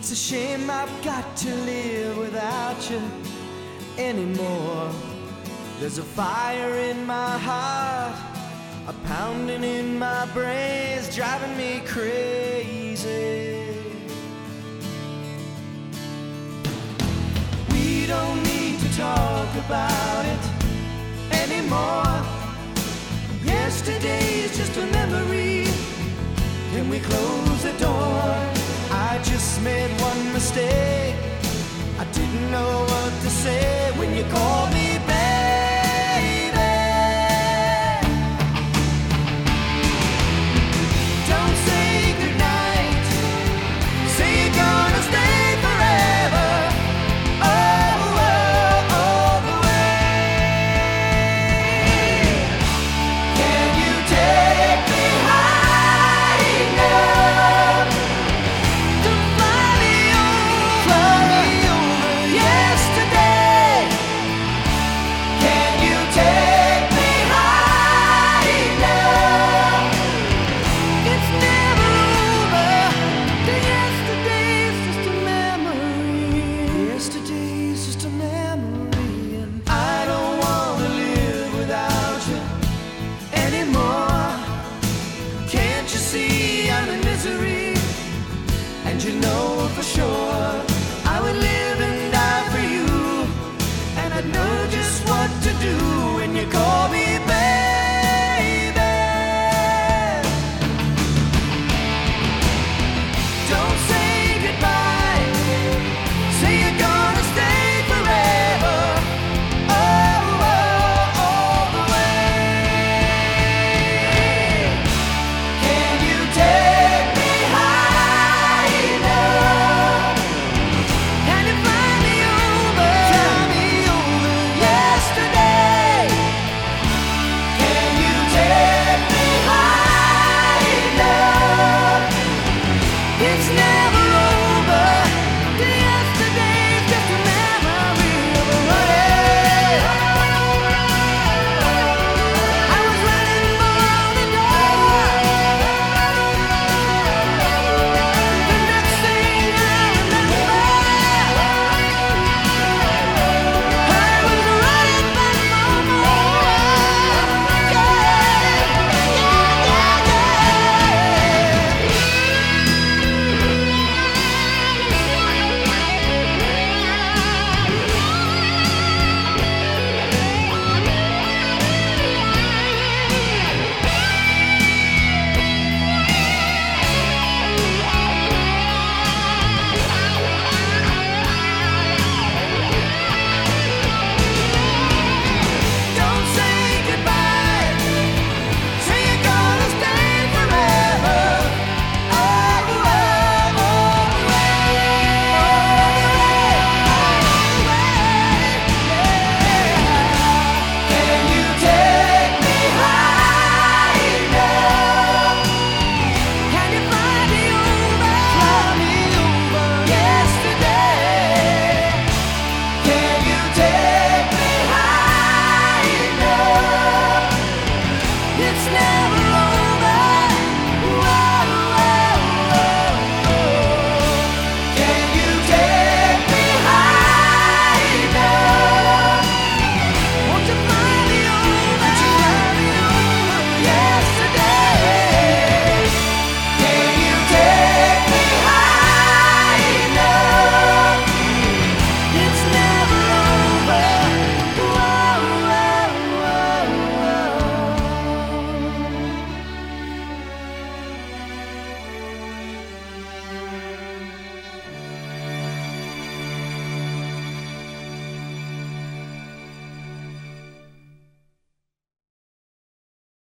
It's a shame I've got to live without you anymore. There's a fire in my heart, a pounding in my brains, driving me crazy. We don't need to talk about it anymore. Yesterday's just a memory. Can we close the door? I just made one mistake. I didn't know what to say when you called me You know for sure